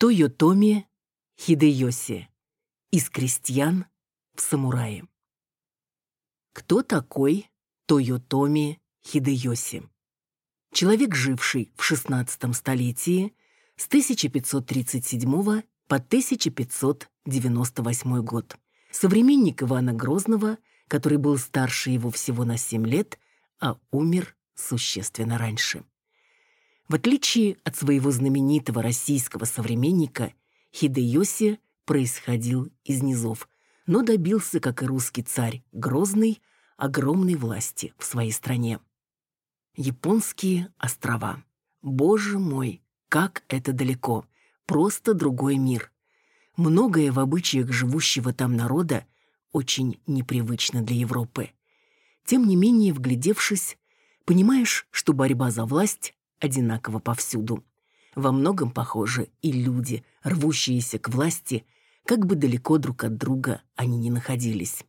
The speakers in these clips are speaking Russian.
Тойотоми Хидеоси. Из крестьян в самураи. Кто такой Тойотоми Хидеоси? Человек, живший в XVI столетии с 1537 по 1598 год. Современник Ивана Грозного, который был старше его всего на 7 лет, а умер существенно раньше. В отличие от своего знаменитого российского современника, Хидеоси происходил из низов, но добился, как и русский царь Грозный, огромной власти в своей стране. Японские острова. Боже мой, как это далеко. Просто другой мир. Многое в обычаях живущего там народа очень непривычно для Европы. Тем не менее, вглядевшись, понимаешь, что борьба за власть одинаково повсюду. Во многом похожи и люди, рвущиеся к власти, как бы далеко друг от друга они ни находились.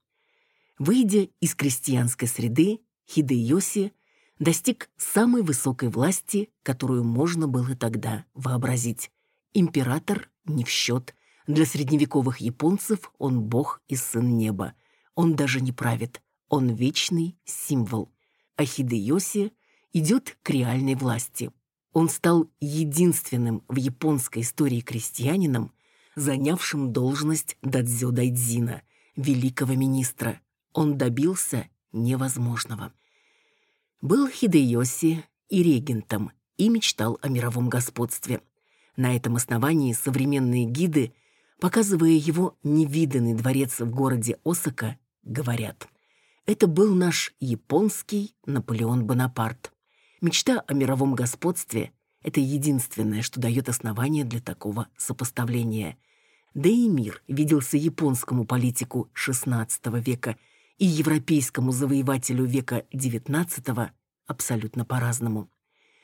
Выйдя из крестьянской среды, Хидеоси достиг самой высокой власти, которую можно было тогда вообразить. Император не в счет. Для средневековых японцев он бог и сын неба. Он даже не правит, он вечный символ. А Хидеоси идет к реальной власти. Он стал единственным в японской истории крестьянином, занявшим должность дадзё дайдзина, великого министра. Он добился невозможного. Был Хидеоси и регентом и мечтал о мировом господстве. На этом основании современные гиды, показывая его невиданный дворец в городе Осака, говорят – это был наш японский Наполеон Бонапарт. Мечта о мировом господстве – это единственное, что дает основание для такого сопоставления. Да и мир виделся японскому политику XVI века и европейскому завоевателю века XIX абсолютно по-разному.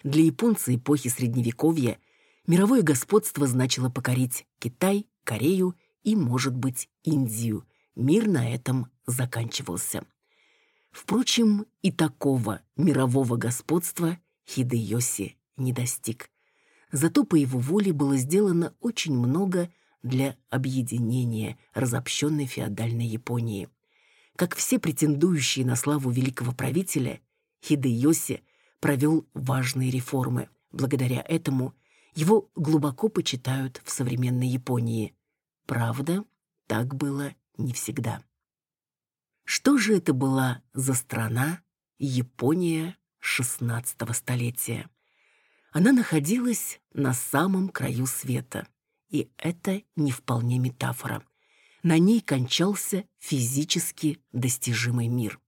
Для японца эпохи Средневековья мировое господство значило покорить Китай, Корею и, может быть, Индию. Мир на этом заканчивался. Впрочем, и такого мирового господства Хидеоси не достиг. Зато по его воле было сделано очень много для объединения разобщенной феодальной Японии. Как все претендующие на славу великого правителя, Хидеоси провел важные реформы. Благодаря этому его глубоко почитают в современной Японии. Правда, так было не всегда. Что же это была за страна Япония XVI столетия? Она находилась на самом краю света, и это не вполне метафора. На ней кончался физически достижимый мир.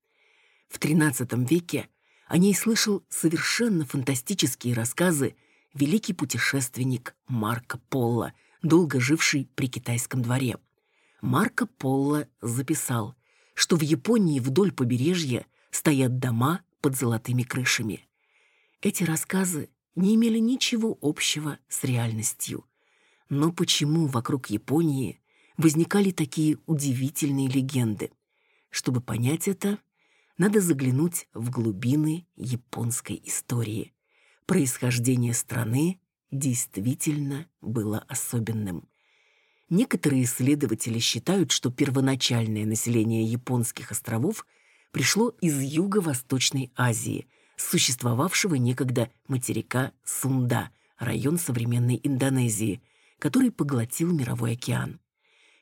В XIII веке о ней слышал совершенно фантастические рассказы великий путешественник Марко Поло, долго живший при китайском дворе. Марко Поло записал – что в Японии вдоль побережья стоят дома под золотыми крышами. Эти рассказы не имели ничего общего с реальностью. Но почему вокруг Японии возникали такие удивительные легенды? Чтобы понять это, надо заглянуть в глубины японской истории. Происхождение страны действительно было особенным. Некоторые исследователи считают, что первоначальное население японских островов пришло из Юго-Восточной Азии, существовавшего некогда материка Сунда, район современной Индонезии, который поглотил мировой океан.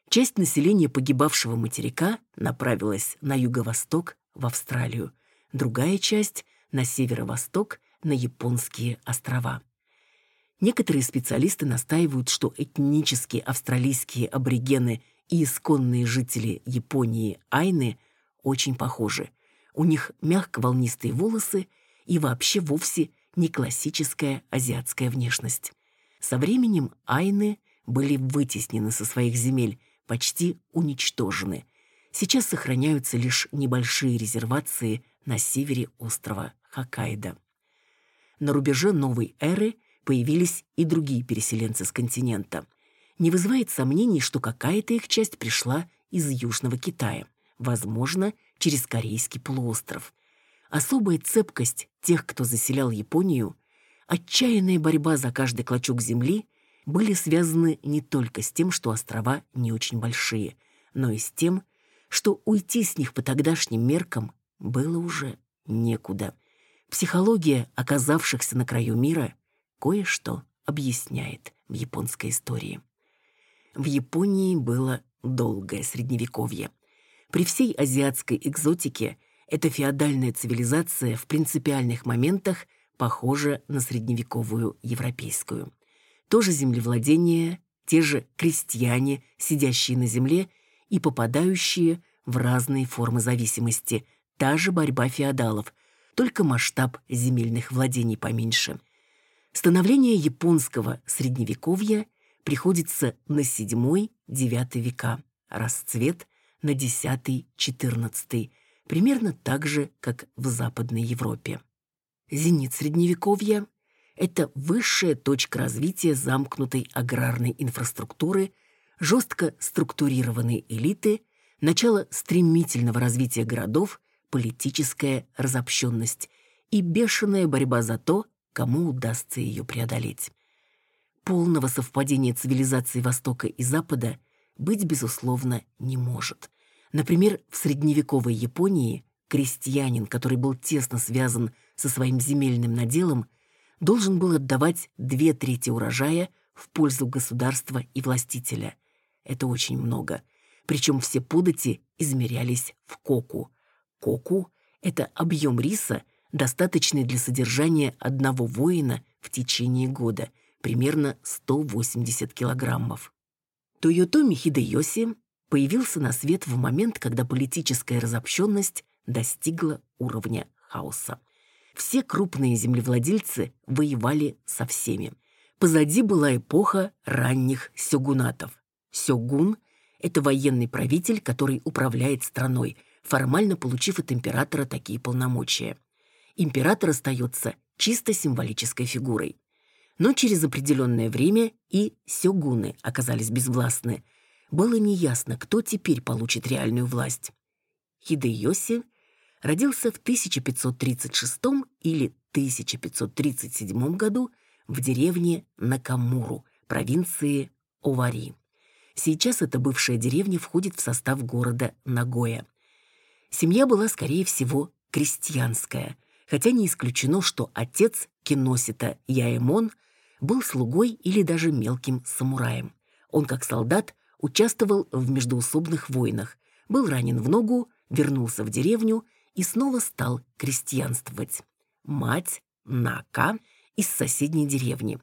Часть населения погибавшего материка направилась на юго-восток, в Австралию, другая часть — на северо-восток, на японские острова. Некоторые специалисты настаивают, что этнические австралийские аборигены и исконные жители Японии айны очень похожи. У них мягко-волнистые волосы и вообще вовсе не классическая азиатская внешность. Со временем айны были вытеснены со своих земель, почти уничтожены. Сейчас сохраняются лишь небольшие резервации на севере острова Хоккайдо. На рубеже новой эры появились и другие переселенцы с континента. Не вызывает сомнений, что какая-то их часть пришла из Южного Китая, возможно, через Корейский полуостров. Особая цепкость тех, кто заселял Японию, отчаянная борьба за каждый клочок земли были связаны не только с тем, что острова не очень большие, но и с тем, что уйти с них по тогдашним меркам было уже некуда. Психология оказавшихся на краю мира кое-что объясняет в японской истории. В Японии было долгое средневековье. При всей азиатской экзотике эта феодальная цивилизация в принципиальных моментах похожа на средневековую европейскую. Тоже землевладение, те же крестьяне, сидящие на земле и попадающие в разные формы зависимости, та же борьба феодалов, только масштаб земельных владений поменьше. Становление японского средневековья приходится на VII-IX века, расцвет на X-XIV, примерно так же, как в Западной Европе. Зенит Средневековья – это высшая точка развития замкнутой аграрной инфраструктуры, жестко структурированной элиты, начало стремительного развития городов, политическая разобщенность и бешеная борьба за то, кому удастся ее преодолеть. Полного совпадения цивилизаций Востока и Запада быть, безусловно, не может. Например, в средневековой Японии крестьянин, который был тесно связан со своим земельным наделом, должен был отдавать две трети урожая в пользу государства и властителя. Это очень много. Причем все подати измерялись в коку. Коку – это объем риса, достаточный для содержания одного воина в течение года, примерно 180 килограммов. Тойотоми Хидеоси появился на свет в момент, когда политическая разобщенность достигла уровня хаоса. Все крупные землевладельцы воевали со всеми. Позади была эпоха ранних сёгунатов. Сёгун – это военный правитель, который управляет страной, формально получив от императора такие полномочия. Император остается чисто символической фигурой. Но через определенное время и сёгуны оказались безвластны – было неясно, кто теперь получит реальную власть. Хидеоси родился в 1536 или 1537 году в деревне Накамуру, провинции Овари. Сейчас эта бывшая деревня входит в состав города Нагоя. Семья была, скорее всего, крестьянская, хотя не исключено, что отец Киносита Яэмон был слугой или даже мелким самураем. Он, как солдат, участвовал в междоусобных войнах, был ранен в ногу, вернулся в деревню и снова стал крестьянствовать. Мать Нака из соседней деревни.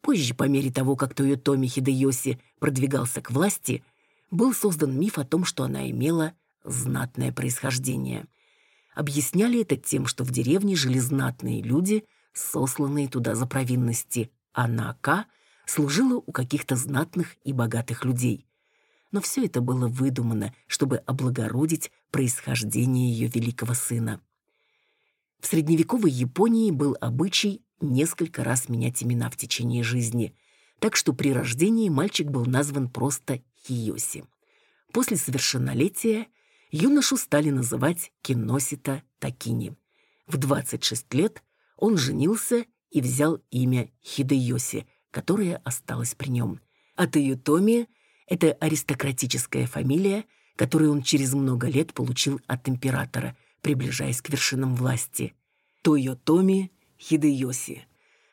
Позже, по мере того, как Тойотоми Хидеоси продвигался к власти, был создан миф о том, что она имела знатное происхождение. Объясняли это тем, что в деревне жили знатные люди, сосланные туда за провинности, а Нака служила у каких-то знатных и богатых людей но все это было выдумано, чтобы облагородить происхождение ее великого сына. В средневековой Японии был обычай несколько раз менять имена в течение жизни, так что при рождении мальчик был назван просто Хиоси. После совершеннолетия юношу стали называть Киносита Такини. В 26 лет он женился и взял имя Хидеоси, которое осталось при нем. От Иютоми это аристократическая фамилия, которую он через много лет получил от императора, приближаясь к вершинам власти. Тойотоми Хидеоси.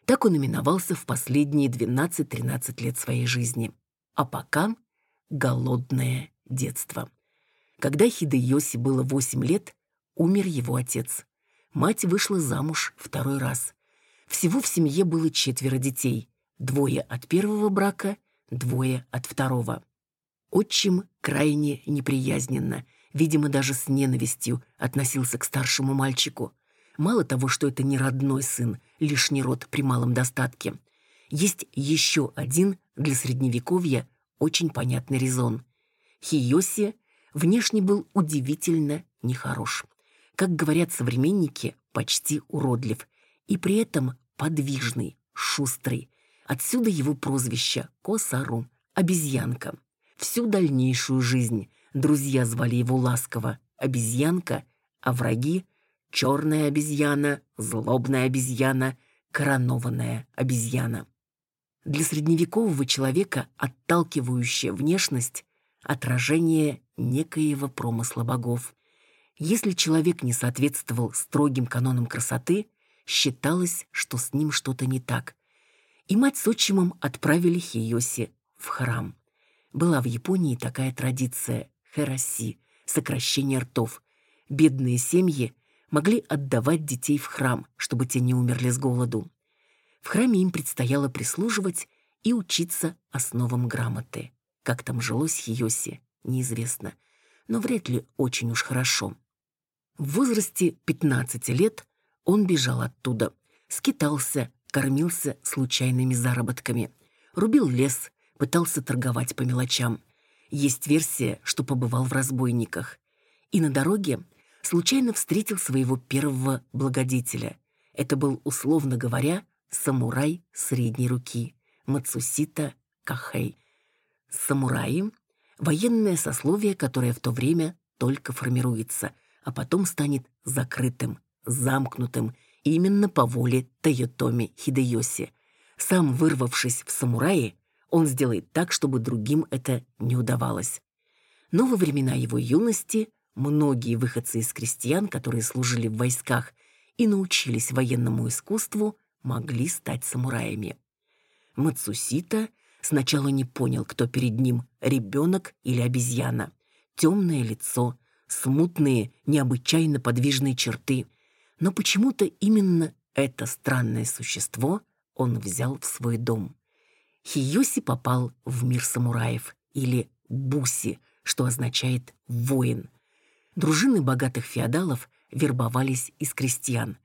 Так он именовался в последние 12-13 лет своей жизни. А пока — голодное детство. Когда Хидеоси было 8 лет, умер его отец. Мать вышла замуж второй раз. Всего в семье было четверо детей. Двое от первого брака, двое от второго. Отчим крайне неприязненно, видимо, даже с ненавистью относился к старшему мальчику. Мало того, что это не родной сын, лишний род при малом достатке. Есть еще один для Средневековья очень понятный резон. Хиоси внешне был удивительно нехорош. Как говорят современники, почти уродлив. И при этом подвижный, шустрый. Отсюда его прозвище Косару – обезьянка. Всю дальнейшую жизнь друзья звали его ласково «обезьянка», а враги — «черная обезьяна», «злобная обезьяна», «коронованная обезьяна». Для средневекового человека отталкивающая внешность – отражение некоего промысла богов. Если человек не соответствовал строгим канонам красоты, считалось, что с ним что-то не так. И мать с отчимом отправили Хиоси в храм. Была в Японии такая традиция – хэраси, сокращение ртов. Бедные семьи могли отдавать детей в храм, чтобы те не умерли с голоду. В храме им предстояло прислуживать и учиться основам грамоты. Как там жилось Хиоси, неизвестно, но вряд ли очень уж хорошо. В возрасте 15 лет он бежал оттуда, скитался, кормился случайными заработками, рубил лес, пытался торговать по мелочам. Есть версия, что побывал в разбойниках. И на дороге случайно встретил своего первого благодетеля. Это был, условно говоря, самурай средней руки, Мацусита Кахэй. Самураи – военное сословие, которое в то время только формируется, а потом станет закрытым, замкнутым, именно по воле Тойотоми Хидеоси. Сам вырвавшись в самураи, он сделает так, чтобы другим это не удавалось. Но во времена его юности многие выходцы из крестьян, которые служили в войсках и научились военному искусству, могли стать самураями. Мацусита сначала не понял, кто перед ним – ребенок или обезьяна. Темное лицо, смутные, необычайно подвижные черты. Но почему-то именно это странное существо он взял в свой дом. Хиюси попал в мир самураев, или буси, что означает «воин». Дружины богатых феодалов вербовались из крестьян.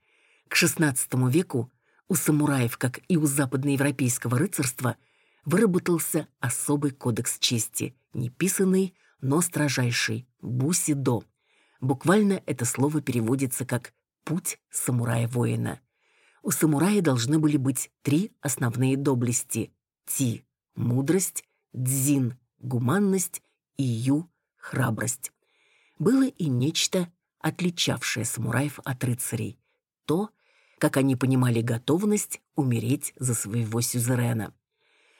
К XVI веку у самураев, как и у западноевропейского рыцарства, выработался особый кодекс чести, неписанный, но строжайший – бусидо. Буквально это слово переводится как «путь самурая-воина». У самурая должны были быть три основные доблести Ти – мудрость, Дзин – гуманность и Ю – храбрость. Было и нечто, отличавшее самураев от рыцарей. То, как они понимали готовность умереть за своего сюзерена.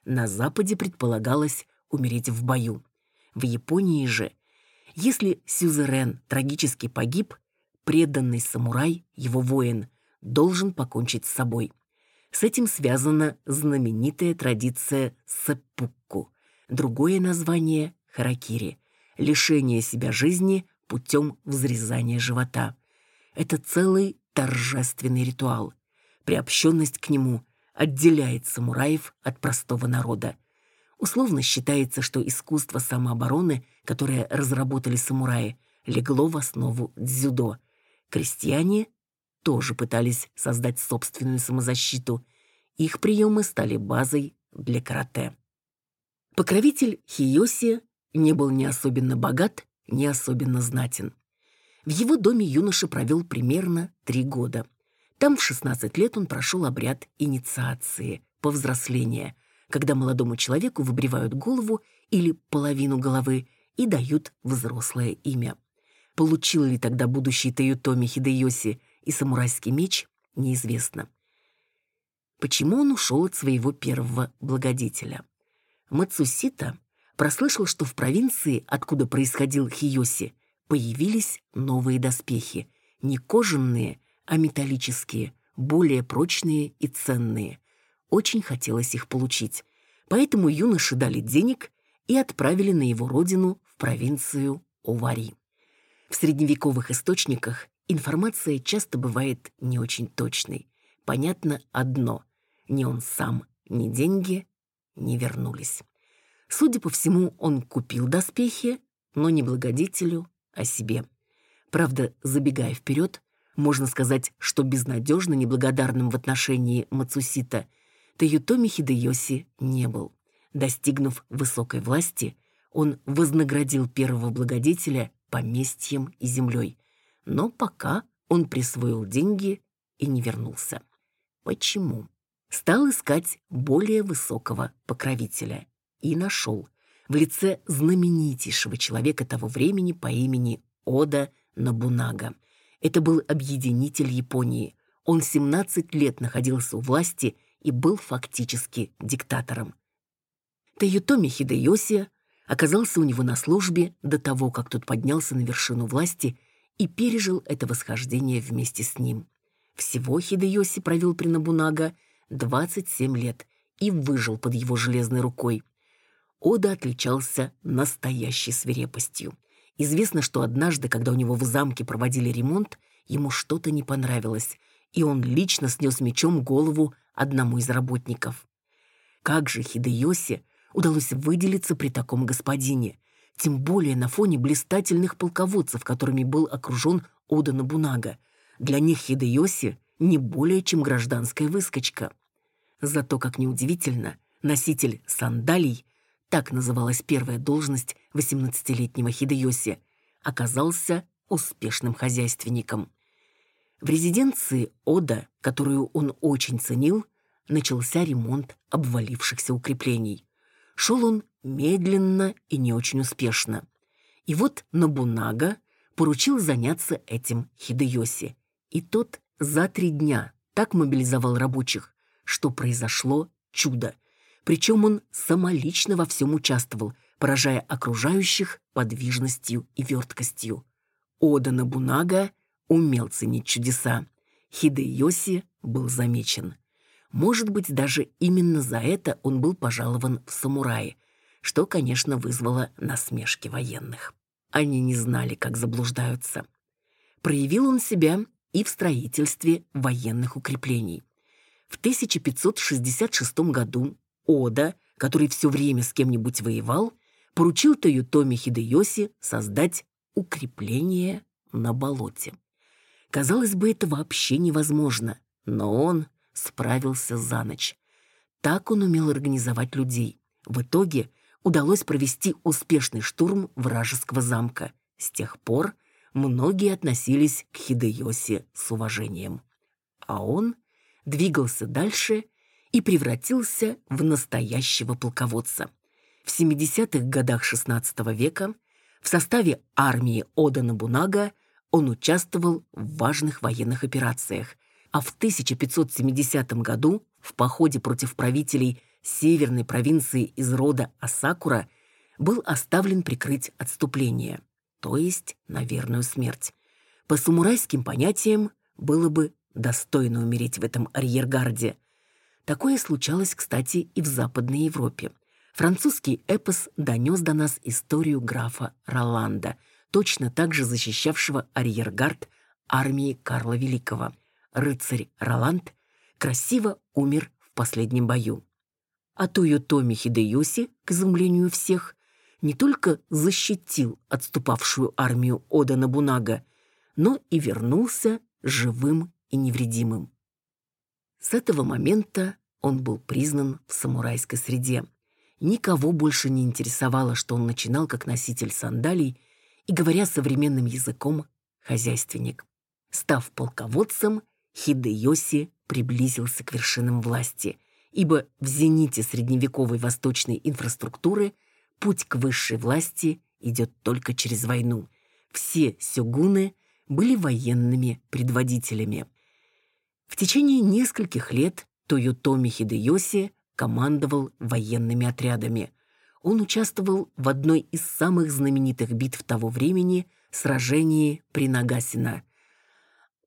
На Западе предполагалось умереть в бою. В Японии же, если сюзерен трагически погиб, преданный самурай, его воин, должен покончить с собой – с этим связана знаменитая традиция сэппуку, другое название – харакири – лишение себя жизни путем взрезания живота. Это целый торжественный ритуал. Приобщенность к нему отделяет самураев от простого народа. Условно считается, что искусство самообороны, которое разработали самураи, легло в основу дзюдо. Крестьяне тоже пытались создать собственную самозащиту. Их приемы стали базой для карате. Покровитель Хиоси не был ни особенно богат, ни особенно знатен. В его доме юноша провел примерно три года. Там в 16 лет он прошел обряд инициации, повзросления, когда молодому человеку выбривают голову или половину головы и дают взрослое имя. Получил ли тогда будущий Тойотоми Хидеоси и самурайский меч, неизвестно. Почему он ушел от своего первого благодетеля? Мацусита прослышал, что в провинции, откуда происходил Хиоси, появились новые доспехи, не кожаные, а металлические, более прочные и ценные. Очень хотелось их получить, поэтому юноше дали денег и отправили на его родину в провинцию Овари. В средневековых источниках Информация часто бывает не очень точной. Понятно одно — ни он сам, ни деньги не вернулись. Судя по всему, он купил доспехи, но не благодетелю, а себе. Правда, забегая вперед, можно сказать, что безнадежно неблагодарным в отношении Мацусита Тойотоми Хидеоси не был. Достигнув высокой власти, он вознаградил первого благодетеля поместьем и землей, но пока он присвоил деньги и не вернулся. Почему? Стал искать более высокого покровителя и нашел в лице знаменитейшего человека того времени по имени Ода Набунага. Это был объединитель Японии. Он 17 лет находился у власти и был фактически диктатором. Тойотоми Хидеоси оказался у него на службе до того, как тот поднялся на вершину власти и пережил это восхождение вместе с ним. Всего Хидеоси провел при Набунага 27 лет и выжил под его железной рукой. Ода отличался настоящей свирепостью. Известно, что однажды, когда у него в замке проводили ремонт, ему что-то не понравилось, и он лично снес мечом голову одному из работников. Как же Хидеоси удалось выделиться при таком господине, тем более на фоне блистательных полководцев, которыми был окружен Ода Набунага. Для них Хидеоси не более чем гражданская выскочка. Зато, как неудивительно, носитель сандалий, так называлась первая должность 18-летнего Хидеоси, оказался успешным хозяйственником. В резиденции Ода, которую он очень ценил, начался ремонт обвалившихся укреплений. Шел он медленно и не очень успешно. И вот Набунага поручил заняться этим Хидеоси. И тот за три дня так мобилизовал рабочих, что произошло чудо. Причем он самолично во всем участвовал, поражая окружающих подвижностью и верткостью. Ода Набунага умел ценить чудеса. Хидеоси был замечен. Может быть, даже именно за это он был пожалован в самураи, что, конечно, вызвало насмешки военных. Они не знали, как заблуждаются. Проявил он себя и в строительстве военных укреплений. В 1566 году Ода, который все время с кем-нибудь воевал, поручил Тойотоми Хидеоси создать укрепление на болоте. Казалось бы, это вообще невозможно, но он справился за ночь. Так он умел организовать людей. В итоге удалось провести успешный штурм вражеского замка. С тех пор многие относились к Хидеоси с уважением. А он двигался дальше и превратился в настоящего полководца. В 70-х годах XVI века в составе армии Ода Набунага он участвовал в важных военных операциях, а в 1570 году в походе против правителей северной провинции из рода Асакура был оставлен прикрыть отступление, то есть на верную смерть. По самурайским понятиям было бы достойно умереть в этом арьергарде. Такое случалось, кстати, и в Западной Европе. Французский эпос донес до нас историю графа Роланда, точно так же защищавшего арьергард армии Карла Великого – рыцарь Роланд красиво умер в последнем бою. А Тойотоми Хидеоси, к изумлению всех, не только защитил отступавшую армию Ода Набунага, но и вернулся живым и невредимым. С этого момента он был признан в самурайской среде. Никого больше не интересовало, что он начинал как носитель сандалий и, говоря современным языком, хозяйственник. Став полководцем, Хидеоси приблизился к вершинам власти, ибо в зените средневековой восточной инфраструктуры путь к высшей власти идет только через войну. Все сёгуны были военными предводителями. В течение нескольких лет Тойотоми Хидеоси командовал военными отрядами. Он участвовал в одной из самых знаменитых битв того времени – сражении при Нагасино –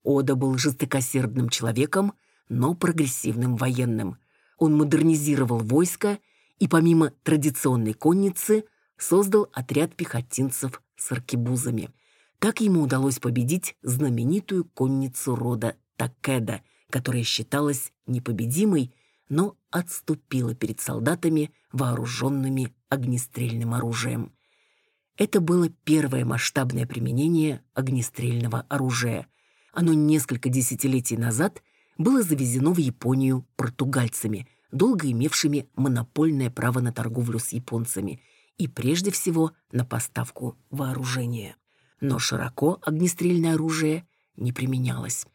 Ода был жестокосердным человеком, но прогрессивным военным. Он модернизировал войско и помимо традиционной конницы создал отряд пехотинцев с аркебузами. Так ему удалось победить знаменитую конницу рода Такеда, которая считалась непобедимой, но отступила перед солдатами, вооруженными огнестрельным оружием. Это было первое масштабное применение огнестрельного оружия. Оно несколько десятилетий назад было завезено в Японию португальцами, долго имевшими монопольное право на торговлю с японцами и прежде всего на поставку вооружения. Но широко огнестрельное оружие не применялось.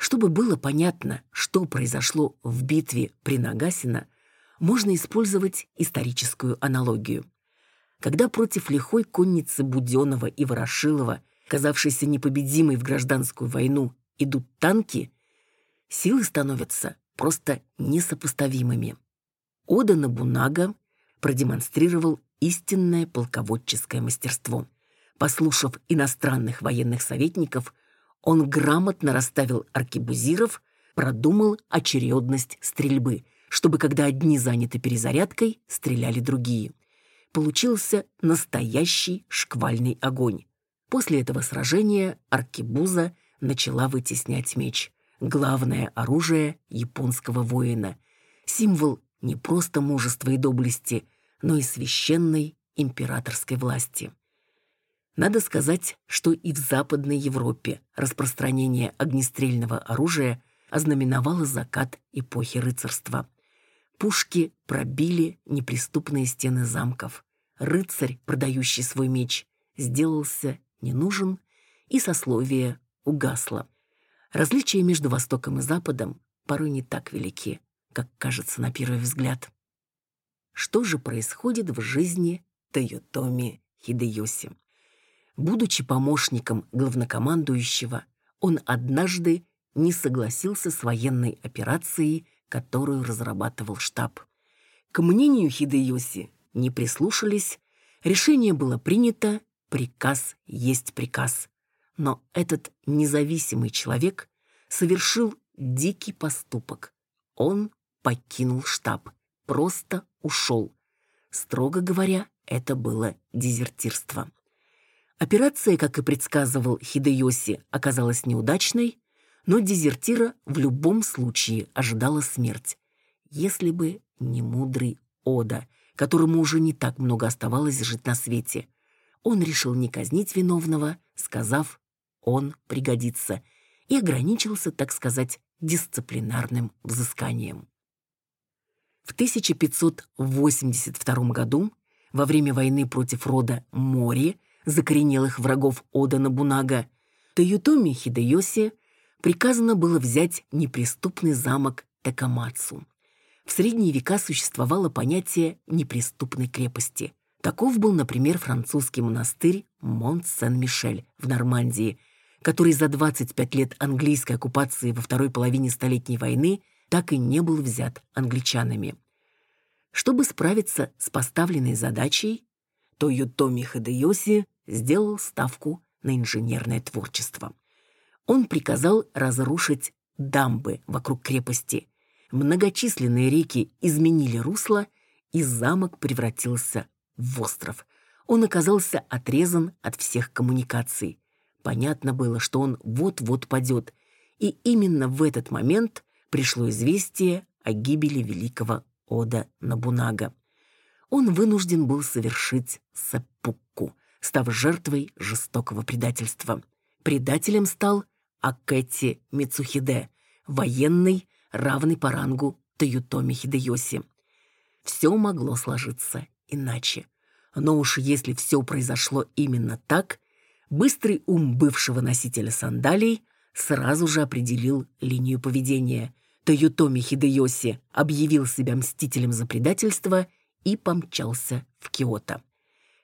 Чтобы было понятно, что произошло в битве при Нагасино, можно использовать историческую аналогию. Когда против лихой конницы Буденова и Ворошилова казавшейся непобедимой в гражданскую войну, идут танки, силы становятся просто несопоставимыми. Ода Набунага продемонстрировал истинное полководческое мастерство. Послушав иностранных военных советников, он грамотно расставил аркебузиров, продумал очередность стрельбы, чтобы когда одни заняты перезарядкой, стреляли другие. Получился настоящий шквальный огонь. После этого сражения аркебуза начала вытеснять меч. Главное оружие японского воина. Символ не просто мужества и доблести, но и священной императорской власти. Надо сказать, что и в Западной Европе распространение огнестрельного оружия ознаменовало закат эпохи рыцарства. Пушки пробили неприступные стены замков. Рыцарь, продающий свой меч, сделался не нужен, и сословие угасло. Различия между Востоком и Западом порой не так велики, как кажется на первый взгляд. Что же происходит в жизни Тойотоми Хидеоси? Будучи помощником главнокомандующего, он однажды не согласился с военной операцией, которую разрабатывал штаб. К мнению Хидеоси не прислушались, решение было принято, приказ есть приказ. Но этот независимый человек совершил дикий поступок. Он покинул штаб, просто ушел. Строго говоря, это было дезертирство. Операция, как и предсказывал Хидеоси, оказалась неудачной, но дезертира в любом случае ожидала смерть. Если бы не мудрый Ода, которому уже не так много оставалось жить на свете. Он решил не казнить виновного, сказав «он пригодится», и ограничился, так сказать, дисциплинарным взысканием. В 1582 году, во время войны против рода Мори, закоренелых врагов Ода Набунага, Тойотоми Хидеоси приказано было взять неприступный замок Такамацу. В средние века существовало понятие неприступной крепости. Таков был, например, французский монастырь Монт-Сен-Мишель в Нормандии, который за 25 лет английской оккупации во второй половине Столетней войны так и не был взят англичанами. Чтобы справиться с поставленной задачей, Тойотоми Хидеоси сделал ставку на инженерное творчество. Он приказал разрушить дамбы вокруг крепости. Многочисленные реки изменили русло, и замок превратился в остров. Он оказался отрезан от всех коммуникаций. Понятно было, что он вот-вот падет, и именно в этот момент пришло известие о гибели великого Ода Набунага он вынужден был совершить саппукку, став жертвой жестокого предательства. Предателем стал Акэти Мицухиде, военный, равный по рангу Тойотоми Хидеоси. Все могло сложиться иначе. Но уж если все произошло именно так, быстрый ум бывшего носителя сандалий сразу же определил линию поведения. Тойотоми Хидеоси объявил себя мстителем за предательство – и помчался в Киото.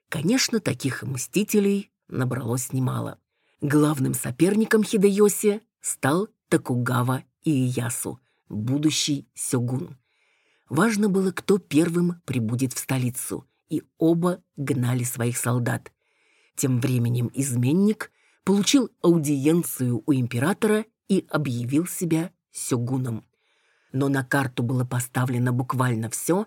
Конечно, таких мстителей набралось немало. Главным соперником Хидеоси стал Токугава Иеясу, будущий сёгун. Важно было, кто первым прибудет в столицу, и оба гнали своих солдат. Тем временем изменник получил аудиенцию у императора и объявил себя сёгуном. Но на карту было поставлено буквально все,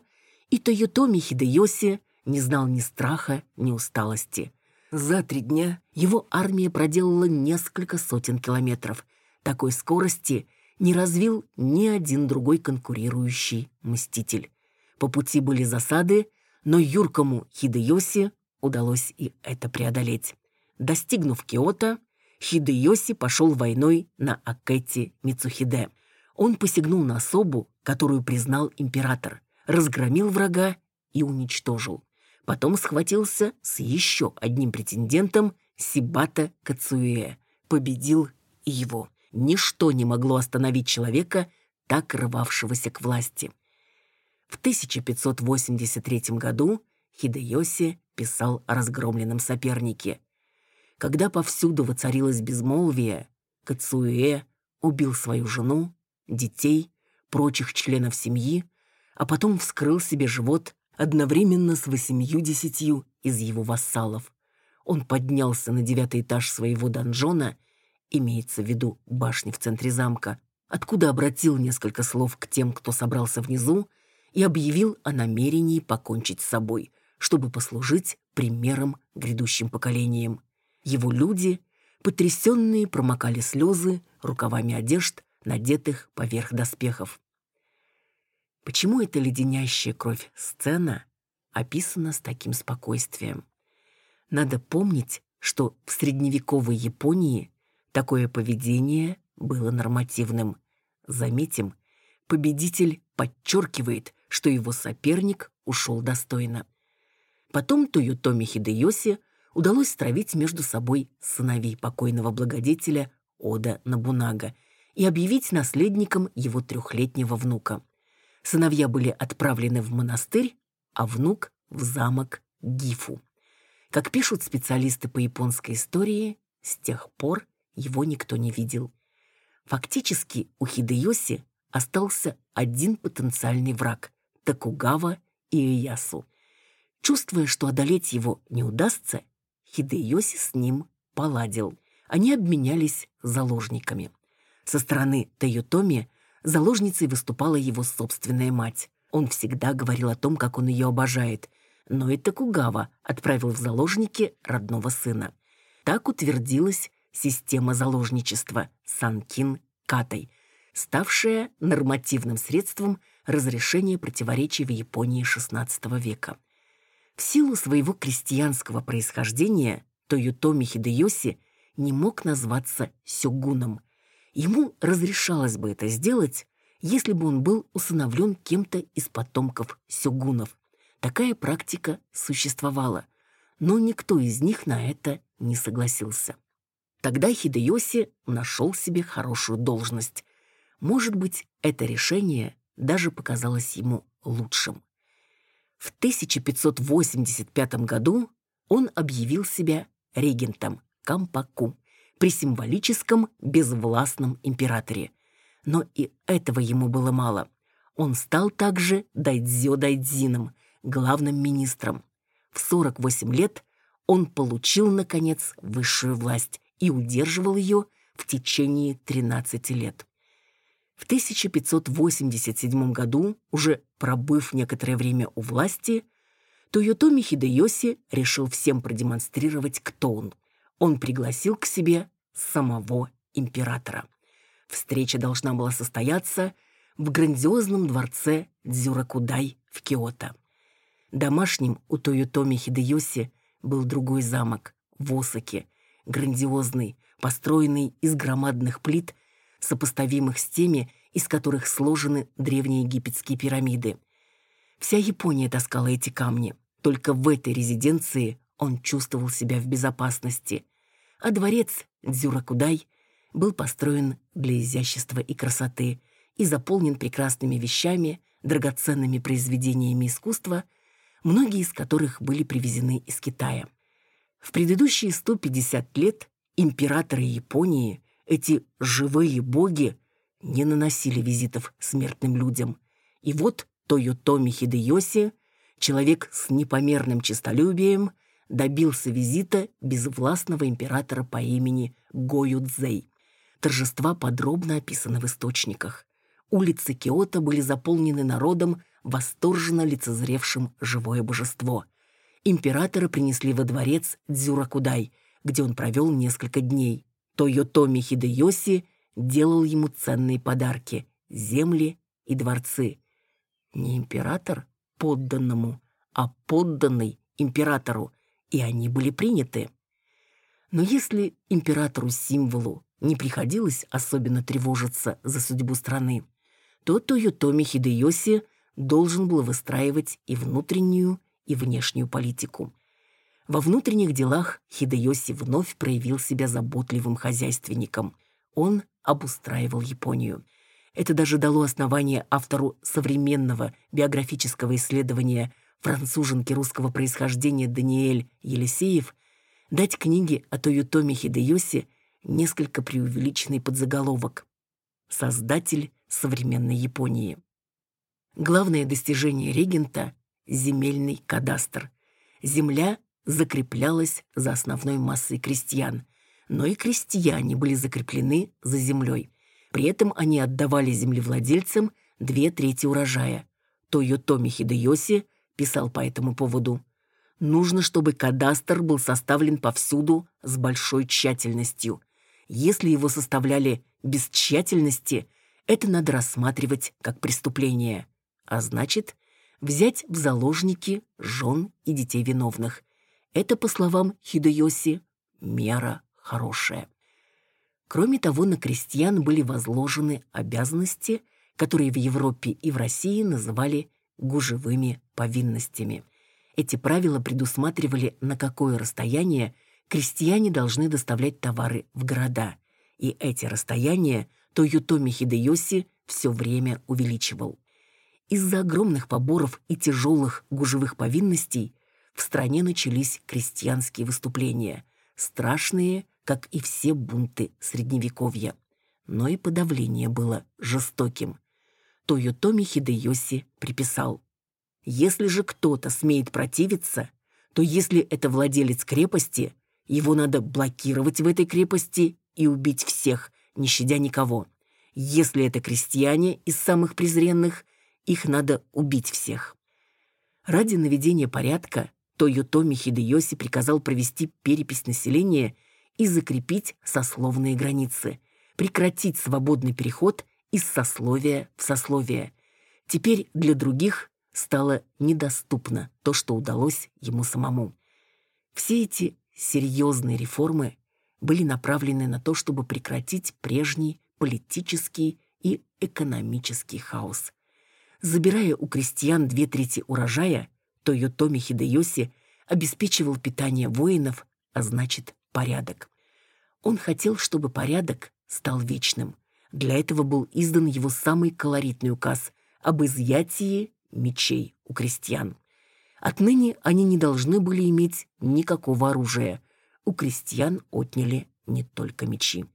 и Тойотоми Хидеоси не знал ни страха, ни усталости. За три дня его армия проделала несколько сотен километров. Такой скорости не развил ни один другой конкурирующий мститель. По пути были засады, но юркому Хидеоси удалось и это преодолеть. Достигнув Киото, Хидеоси пошел войной на Акэти Мицухиде. Он посягнул на особу, которую признал император разгромил врага и уничтожил. Потом схватился с еще одним претендентом Сибата Кацуэ. Победил его. Ничто не могло остановить человека, так рвавшегося к власти. В 1583 году Хидеоси писал о разгромленном сопернике. Когда повсюду воцарилось безмолвие, Кацуэ убил свою жену, детей, прочих членов семьи, а потом вскрыл себе живот одновременно с восемью-десятью из его вассалов. Он поднялся на девятый этаж своего донжона, имеется в виду башни в центре замка, откуда обратил несколько слов к тем, кто собрался внизу, и объявил о намерении покончить с собой, чтобы послужить примером грядущим поколениям. Его люди, потрясенные, промокали слезы рукавами одежд, надетых поверх доспехов. Почему эта леденящая кровь сцена описана с таким спокойствием? Надо помнить, что в средневековой Японии такое поведение было нормативным. Заметим, победитель подчеркивает, что его соперник ушел достойно. Потом Тойотоми Хидеоси удалось стравить между собой сыновей покойного благодетеля Ода Набунага и объявить наследником его трехлетнего внука. Сыновья были отправлены в монастырь, а внук — в замок Гифу. Как пишут специалисты по японской истории, с тех пор его никто не видел. Фактически у Хидеоси остался один потенциальный враг – Токугава Иэясу. Чувствуя, что одолеть его не удастся, Хидеоси с ним поладил. Они обменялись заложниками. Со стороны Тойотоми заложницей выступала его собственная мать. Он всегда говорил о том, как он ее обожает, но и Токугава отправил в заложники родного сына. Так утвердилась система заложничества Санкин Катай, ставшая нормативным средством разрешения противоречий в Японии XVI века. В силу своего крестьянского происхождения Тойотоми Хидеоси не мог назваться сёгуном. Ему разрешалось бы это сделать, если бы он был усыновлен кем-то из потомков сёгунов. Такая практика существовала, но никто из них на это не согласился. Тогда Хидеоси нашел себе хорошую должность. Может быть, это решение даже показалось ему лучшим. В 1585 году он объявил себя регентом Кампаку при символическом безвластном императоре. Но и этого ему было мало. Он стал также дайдзё-дайдзином, главным министром. В 48 лет он получил, наконец, высшую власть и удерживал ее в течение 13 лет. В 1587 году, уже пробыв некоторое время у власти, Тойотоми Хидеоси решил всем продемонстрировать, кто он. Он пригласил к себе самого императора. Встреча должна была состояться в грандиозном дворце Дзюракудай в Киото. Домашним у Тойотоми Хидеоси был другой замок в Осаке, грандиозный, построенный из громадных плит, сопоставимых с теми, из которых сложены древние египетские пирамиды. Вся Япония таскала эти камни. Только в этой резиденции он чувствовал себя в безопасности. А дворец Дзюракудай был построен для изящества и красоты и заполнен прекрасными вещами, драгоценными произведениями искусства, многие из которых были привезены из Китая. В предыдущие 150 лет императоры Японии, эти живые боги, не наносили визитов смертным людям. И вот Тойотоми Хидеоси, человек с непомерным честолюбием, добился визита безвластного императора по имени Гоюдзей. Торжества подробно описаны в источниках. Улицы Киото были заполнены народом, восторженно лицезревшим живое божество – императора принесли во дворец Дзюракудай, где он провел несколько дней. Тойотоми Хидеоси делал ему ценные подарки – земли и дворцы. Не император подданному, а подданный императору, и они были приняты. Но если императору-символу не приходилось особенно тревожиться за судьбу страны, то Тойотоми Хидеоси должен был выстраивать и внутреннюю, и внешнюю политику. Во внутренних делах Хидеоси вновь проявил себя заботливым хозяйственником. Он обустраивал Японию. Это даже дало основание автору современного биографического исследования француженки русского происхождения Даниэль Елисеев дать книге о Тойотоме Хидеоси несколько преувеличенный подзаголовок «Создатель современной Японии. Главное достижение регента – земельный кадастр. Земля закреплялась за основной массой крестьян, но и крестьяне были закреплены за землей. При этом они отдавали землевладельцам две трети урожая. Тойотоми Хидеоси писал по этому поводу. «Нужно, чтобы кадастр был составлен повсюду с большой тщательностью. Если его составляли без тщательности, это надо рассматривать как преступление. А значит, взять в заложники жен и детей виновных. Это, по словам Хидеоси, мера хорошая. Кроме того, на крестьян были возложены обязанности, которые в Европе и в России называли гужевыми повинностями. Эти правила предусматривали, на какое расстояние крестьяне должны доставлять товары в города. И эти расстояния Тойотоми Хидеоси все время увеличивал. Из-за огромных поборов и тяжелых гужевых повинностей в стране начались крестьянские выступления, страшные как и все бунты Средневековья. Но и подавление было жестоким. Тойотоми Хидеоси приписал. «Если же кто-то смеет противиться, то если это владелец крепости, его надо блокировать в этой крепости и убить всех, не щадя никого. Если это крестьяне из самых презренных, их надо убить всех». Ради наведения порядка Тойотоми Хидеоси приказал провести перепись населения – и закрепить сословные границы, прекратить свободный переход из сословия в сословие. Теперь для других стало недоступно то, что удалось ему самому. Все эти серьезные реформы были направлены на то, чтобы прекратить прежний политический и экономический хаос. Забирая у крестьян две трети урожая, Тойотоми Хидеоси обеспечивал питание воинов, а значит порядок. Он хотел, чтобы порядок стал вечным. Для этого был издан его самый колоритный указ об изъятии мечей у крестьян. Отныне они не должны были иметь никакого оружия. У крестьян отняли не только мечи.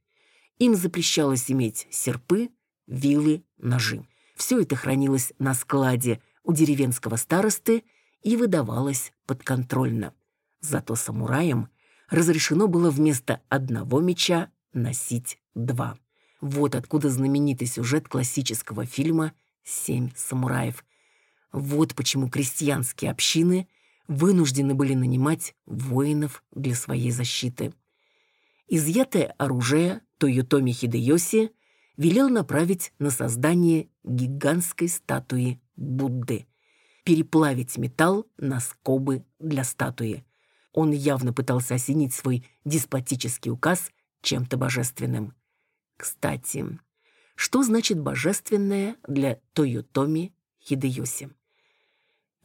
Им запрещалось иметь серпы, вилы, ножи. Все это хранилось на складе у деревенского старосты и выдавалось подконтрольно. Зато самураям разрешено было вместо одного меча носить два. Вот откуда знаменитый сюжет классического фильма «Семь самураев». Вот почему крестьянские общины вынуждены были нанимать воинов для своей защиты. Изъятое оружие Тойотоми Хидеоси велел направить на создание гигантской статуи Будды, переплавить металл на скобы для статуи – он явно пытался осенить свой деспотический указ чем-то божественным. Кстати, что значит божественное для Тойотоми Хидеоси?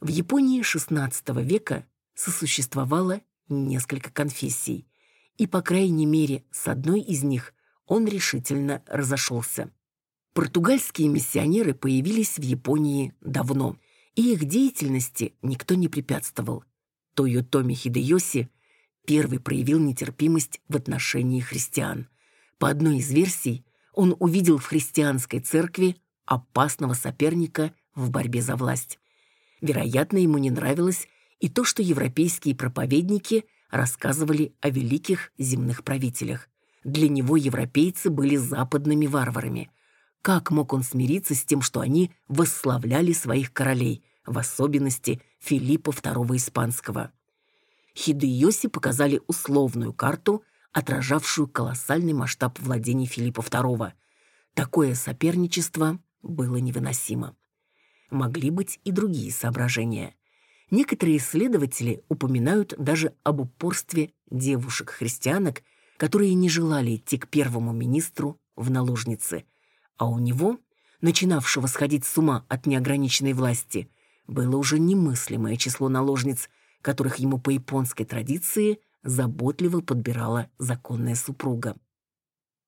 В Японии XVI века сосуществовало несколько конфессий, и, по крайней мере, с одной из них он решительно разошелся. Португальские миссионеры появились в Японии давно, и их деятельности никто не препятствовал. Тойотоми Хидеоси первый проявил нетерпимость в отношении христиан. По одной из версий, он увидел в христианской церкви опасного соперника в борьбе за власть. Вероятно, ему не нравилось и то, что европейские проповедники рассказывали о великих земных правителях. Для него европейцы были западными варварами. Как мог он смириться с тем, что они восславляли своих королей, в особенности Филиппа II Испанского. Хидеоси показали условную карту, отражавшую колоссальный масштаб владений Филиппа II. Такое соперничество было невыносимо. Могли быть и другие соображения. Некоторые исследователи упоминают даже об упорстве девушек-христианок, которые не желали идти к первому министру в наложницы, а у него, начинавшего сходить с ума от неограниченной власти, было уже немыслимое число наложниц, которых ему по японской традиции заботливо подбирала законная супруга.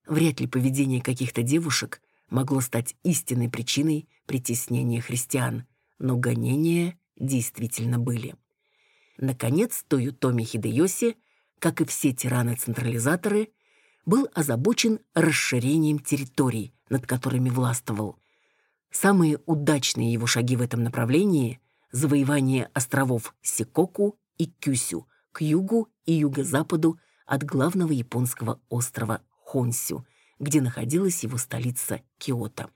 Вряд ли поведение каких-то девушек могло стать истинной причиной притеснения христиан, но гонения действительно были. Наконец, Тойотоми Хидеоси, как и все тираны-централизаторы, был озабочен расширением территорий, над которыми властвовал. Самые удачные его шаги в этом направлении – завоевание островов Сикоку и Кюсю к югу и юго-западу от главного японского острова Хонсю, где находилась его столица Киото.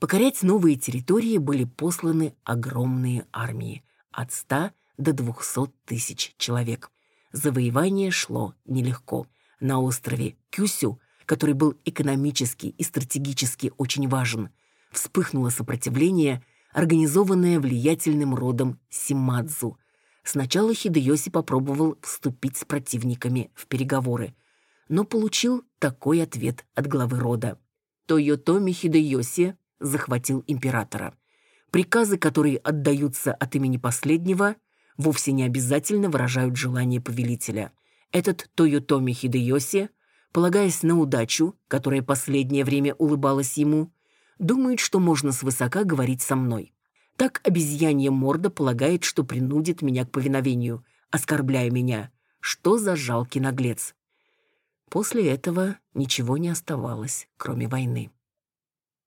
Покорять новые территории были посланы огромные армии – от 100 до 200 тысяч человек. Завоевание шло нелегко. На острове Кюсю, который был экономически и стратегически очень важен, вспыхнуло сопротивление, организованное влиятельным родом Симадзу. Сначала Хидеоси попробовал вступить с противниками в переговоры, но получил такой ответ от главы рода. Тойотоми Хидеоси захватил императора. Приказы, которые отдаются от имени последнего, вовсе не обязательно выражают желание повелителя. Этот Тойотоми Хидеоси, полагаясь на удачу, которая последнее время улыбалась ему, думает, что можно свысока говорить со мной. Так обезьянья морда полагает, что принудит меня к повиновению, оскорбляя меня. Что за жалкий наглец? После этого ничего не оставалось, кроме войны.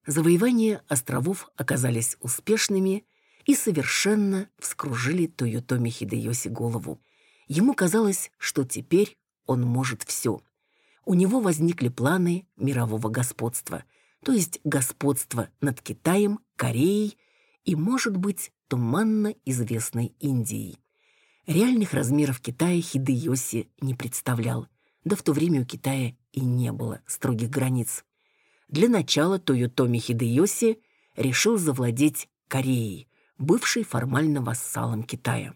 Завоевания островов оказались успешными и совершенно вскружили Тойотоми Хидеоси голову. Ему казалось, что теперь он может все. У него возникли планы мирового господства – то есть господство над Китаем, Кореей и, может быть, туманно известной Индией. Реальных размеров Китая Хидеоси не представлял, да в то время у Китая и не было строгих границ. Для начала Тойотоми Хидеоси решил завладеть Кореей, бывшей формально вассалом Китая.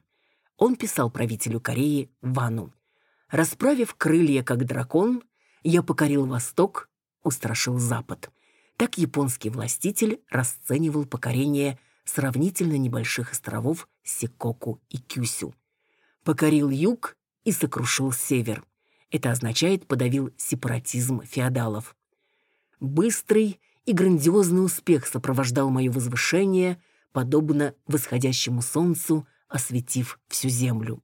Он писал правителю Кореи Вану. «Расправив крылья, как дракон, я покорил Восток, устрашил Запад. Так японский властитель расценивал покорение сравнительно небольших островов Сикоку и Кюсю. Покорил юг и сокрушил север. Это означает подавил сепаратизм феодалов. Быстрый и грандиозный успех сопровождал мое возвышение, подобно восходящему солнцу, осветив всю землю.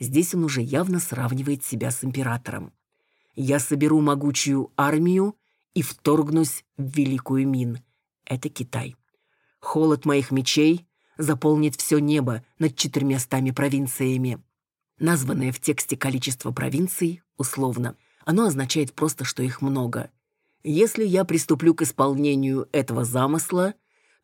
Здесь он уже явно сравнивает себя с императором. Я соберу могучую армию и вторгнусь в Великую Мин. Это Китай. Холод моих мечей заполнит все небо над четырьмястами провинциями. Названное в тексте количество провинций условно. Оно означает просто, что их много. Если я приступлю к исполнению этого замысла,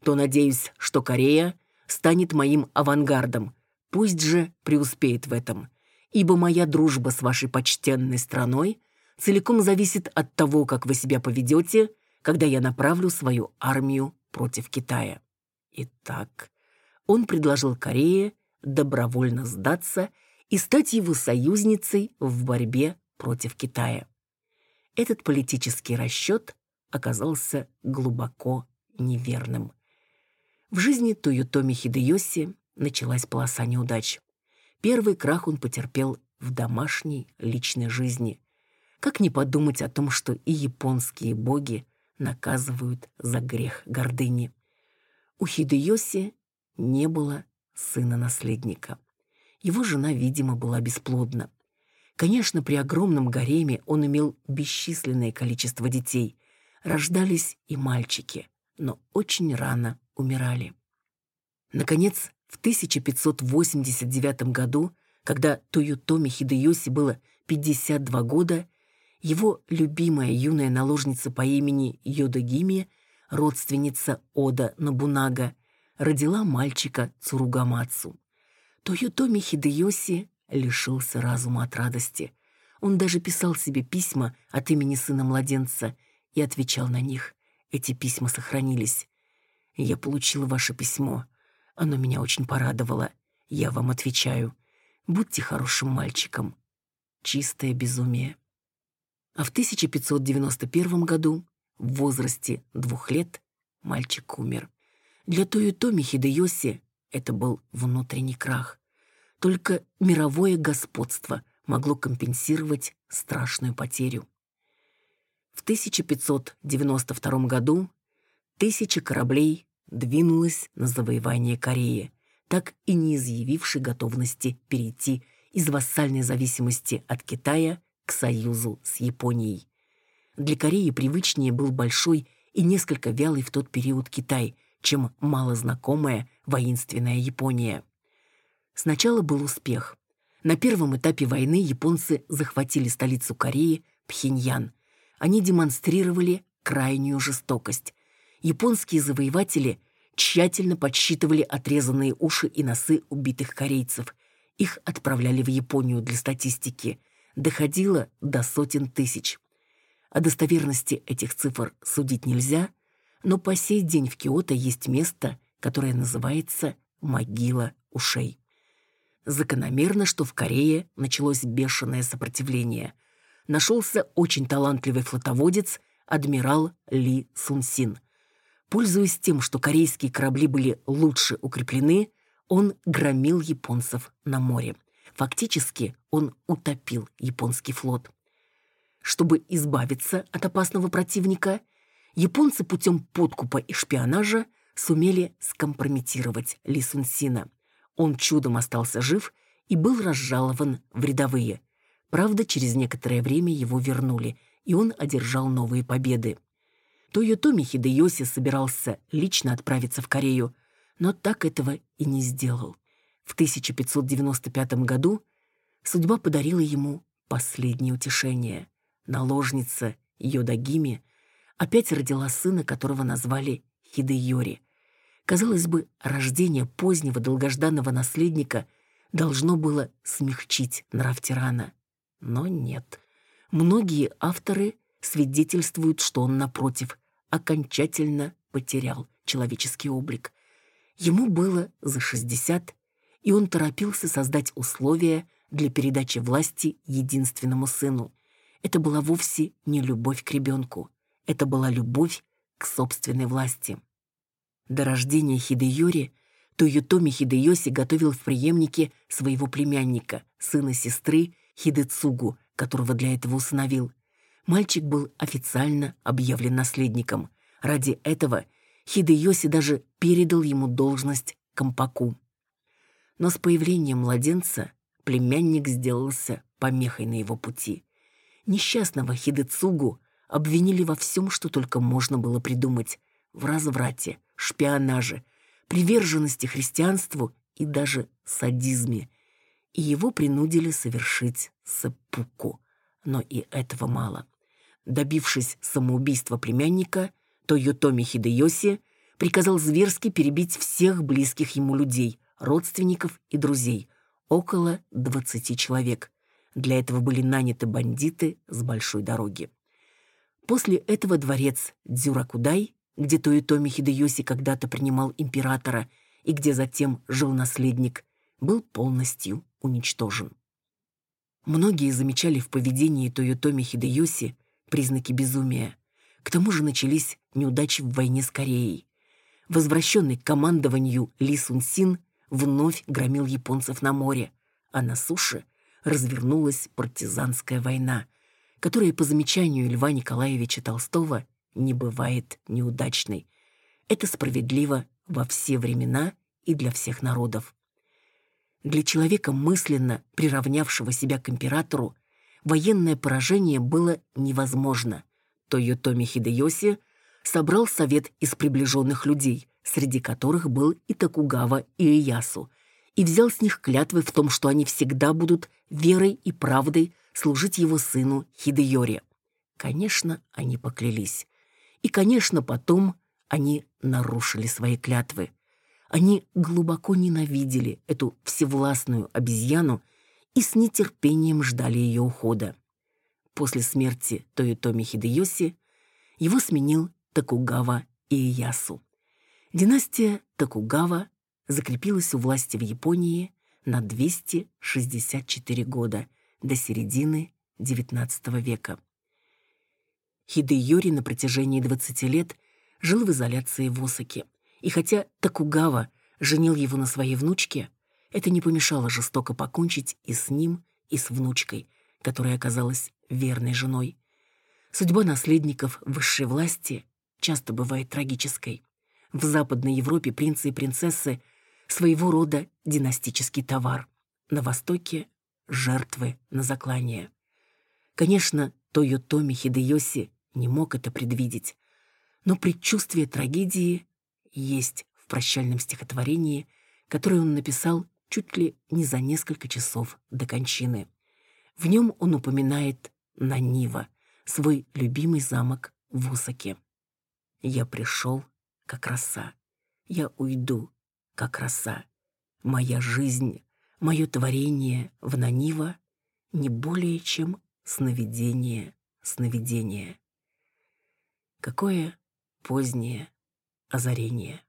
то надеюсь, что Корея станет моим авангардом. Пусть же преуспеет в этом. Ибо моя дружба с вашей почтенной страной целиком зависит от того, как вы себя поведете, когда я направлю свою армию против Китая. Итак, он предложил Корее добровольно сдаться и стать его союзницей в борьбе против Китая. Этот политический расчет оказался глубоко неверным. В жизни Тойотоми Хидеоси началась полоса неудач. Первый крах он потерпел в домашней личной жизни. Как не подумать о том, что и японские боги наказывают за грех гордыни. У Хидеоси не было сына-наследника. Его жена, видимо, была бесплодна. Конечно, при огромном гареме он имел бесчисленное количество детей. Рождались и мальчики, но очень рано умирали. Наконец, в 1589 году, когда Тойотоми Хидеоси было 52 года, его любимая юная наложница по имени Йодагими, родственница Ода Набунага, родила мальчика Цуругамацу. Тойотоми Хидеоси лишился разума от радости. Он даже писал себе письма от имени сына-младенца и отвечал на них. Эти письма сохранились. «Я получил ваше письмо. Оно меня очень порадовало. Я вам отвечаю. Будьте хорошим мальчиком. Чистое безумие». А в 1591 году, в возрасте двух лет, мальчик умер. Для Тойотоми Хидеоси это был внутренний крах. Только мировое господство могло компенсировать страшную потерю. В 1592 году тысяча кораблей двинулась на завоевание Кореи, так и не изъявившей готовности перейти из вассальной зависимости от Китая к союзу с Японией. Для Кореи привычнее был большой и несколько вялый в тот период Китай, чем малознакомая воинственная Япония. Сначала был успех. На первом этапе войны японцы захватили столицу Кореи, Пхеньян. Они демонстрировали крайнюю жестокость. Японские завоеватели тщательно подсчитывали отрезанные уши и носы убитых корейцев. Их отправляли в Японию для статистики. Доходило до сотен тысяч. О достоверности этих цифр судить нельзя, но по сей день в Киото есть место, которое называется «могила ушей». Закономерно, что в Корее началось бешеное сопротивление. Нашелся очень талантливый флотоводец, адмирал Ли Сунсин. Пользуясь тем, что корейские корабли были лучше укреплены, он громил японцев на море. Фактически он утопил японский флот. Чтобы избавиться от опасного противника, японцы путем подкупа и шпионажа сумели скомпрометировать Ли Сунсина. Он чудом остался жив и был разжалован в рядовые. Правда, через некоторое время его вернули, и он одержал новые победы. Тойотоми Хидеоси собирался лично отправиться в Корею, но так этого и не сделал. В 1595 году судьба подарила ему последнее утешение. Наложница Йодагими опять родила сына, которого назвали Хидеори. Казалось бы, рождение позднего долгожданного наследника должно было смягчить нрав тирана. Но нет. Многие авторы свидетельствуют, что он, напротив, окончательно потерял человеческий облик. Ему было за 60, и он торопился создать условия для передачи власти единственному сыну. Это была вовсе не любовь к ребенку. Это была любовь к собственной власти. До рождения Хидеюри Тойотоми Хидеоси готовил в преемнике своего племянника, сына сестры Хидецугу, которого для этого усыновил. Мальчик был официально объявлен наследником. Ради этого Хидеоси даже передал ему должность компаку. Но с появлением младенца племянник сделался помехой на его пути. Несчастного Хидецугу обвинили во всем, что только можно было придумать. В разврате, шпионаже, приверженности христианству и даже садизме. И его принудили совершить сеппуку. Но и этого мало. Добившись самоубийства племянника, Тойотоми Хидеоси приказал зверски перебить всех близких ему людей, родственников и друзей, около 20 человек. Для этого были наняты бандиты с большой дороги. После этого дворец Дзюракудай где Тоитоми Хидеоси когда-то принимал императора и где затем жил наследник, был полностью уничтожен. Многие замечали в поведении Тойотоми Хидеоси признаки безумия. К тому же начались неудачи в войне с Кореей. Возвращенный к командованию Ли Сун Син вновь громил японцев на море, а на суше развернулась партизанская война, которая, по замечанию Льва Николаевича Толстого, не бывает неудачной. Это справедливо во все времена и для всех народов. Для человека, мысленно приравнявшего себя к императору, военное поражение было невозможно. Тойотоми Хидеоси собрал совет из приближенных людей, среди которых был и Токугава, и Иясу, и взял с них клятвы в том, что они всегда будут верой и правдой служить его сыну Хидеоре. Конечно, они поклялись. И, конечно, потом они нарушили свои клятвы. Они глубоко ненавидели эту всевластную обезьяну и с нетерпением ждали ее ухода. После смерти Тойотоми Хидеоси его сменил Токугава Иеясу. Династия Токугава закрепилась у власти в Японии на 264 года до середины XIX века. Хидеюри на протяжении 20 лет жил в изоляции в Осаке. И хотя Такугава женил его на своей внучке, это не помешало жестоко покончить и с ним, и с внучкой, которая оказалась верной женой. Судьба наследников высшей власти часто бывает трагической. В Западной Европе принцы и принцессы – своего рода династический товар. На Востоке – жертвы на заклание. Конечно, Тойотоми Хидеоси не мог это предвидеть. Но предчувствие трагедии есть в прощальном стихотворении, которое он написал чуть ли не за несколько часов до кончины. В нем он упоминает Нанива, свой любимый замок в Усаке. «Я пришел, как роса, я уйду, как роса. Моя жизнь, мое творение в Нанива не более чем сновидение сновидение. Какое позднее озарение.